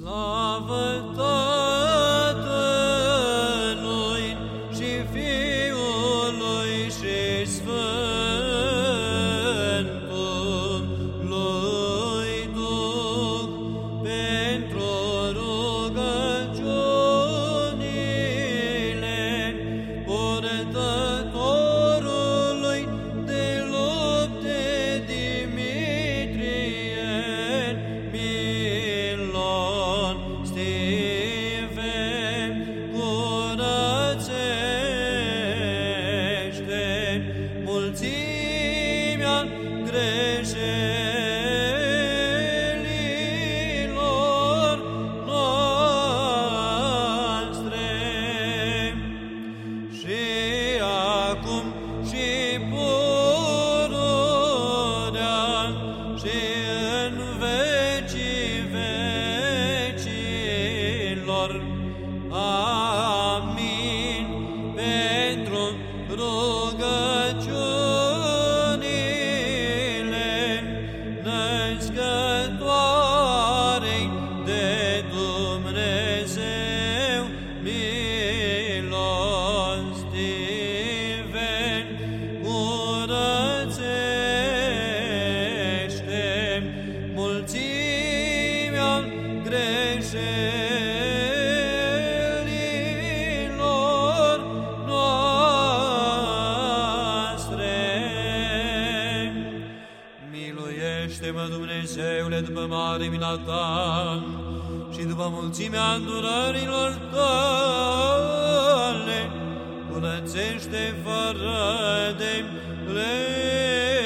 Slavă Domnului! lor. Amin. Pentru rugăciunile născătoarei de Dumnezeu milostive, curățește mulțimea greșelor. mare mila ta și după mulțimea îndurărilor tale, curățește fără de lege.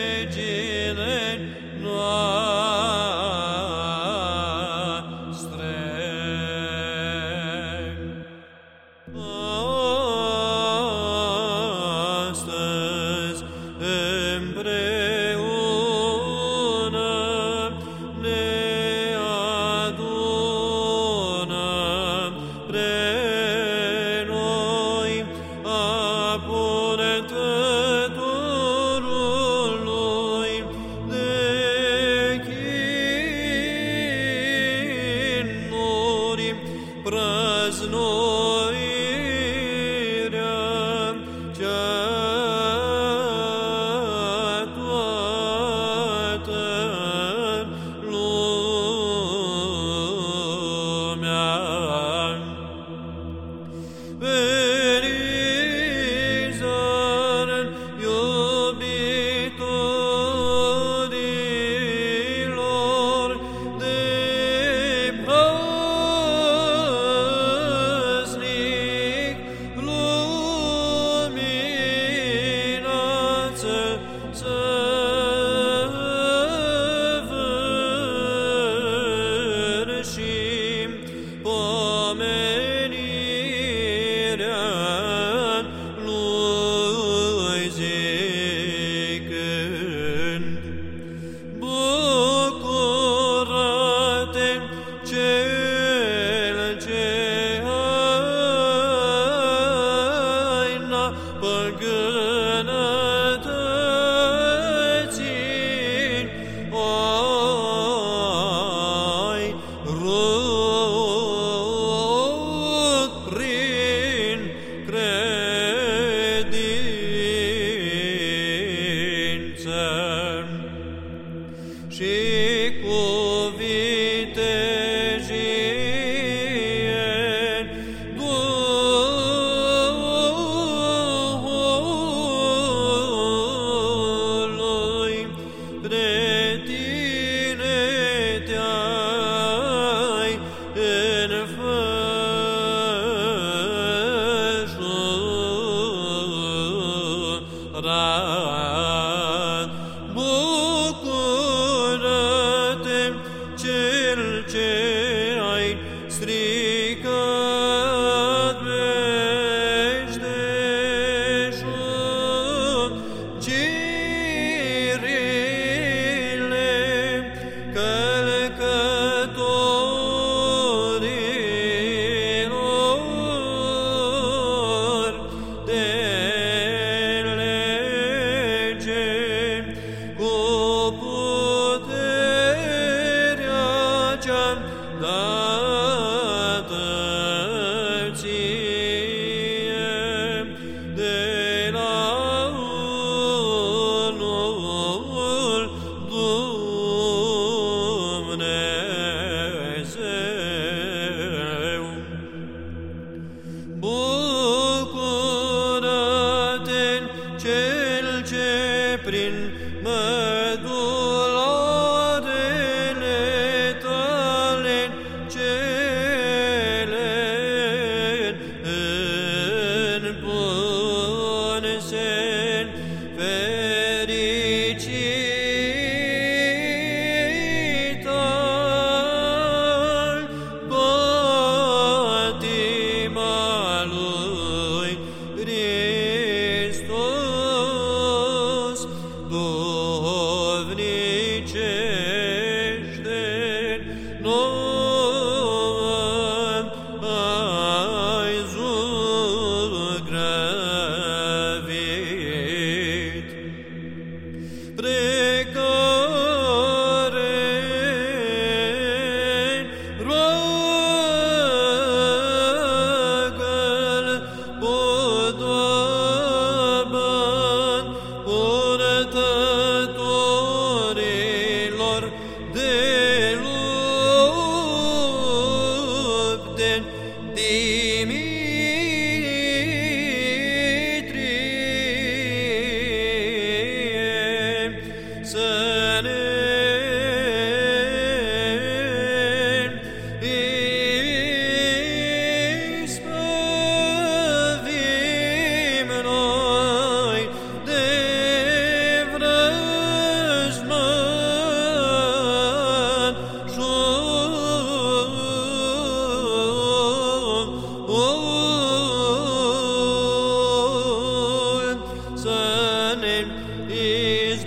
cu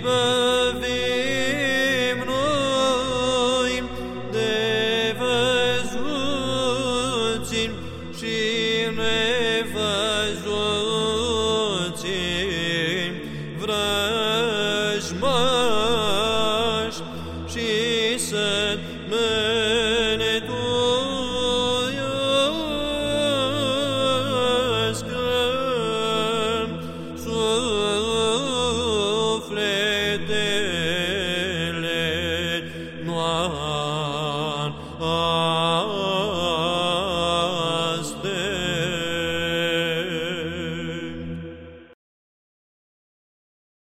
neighbor.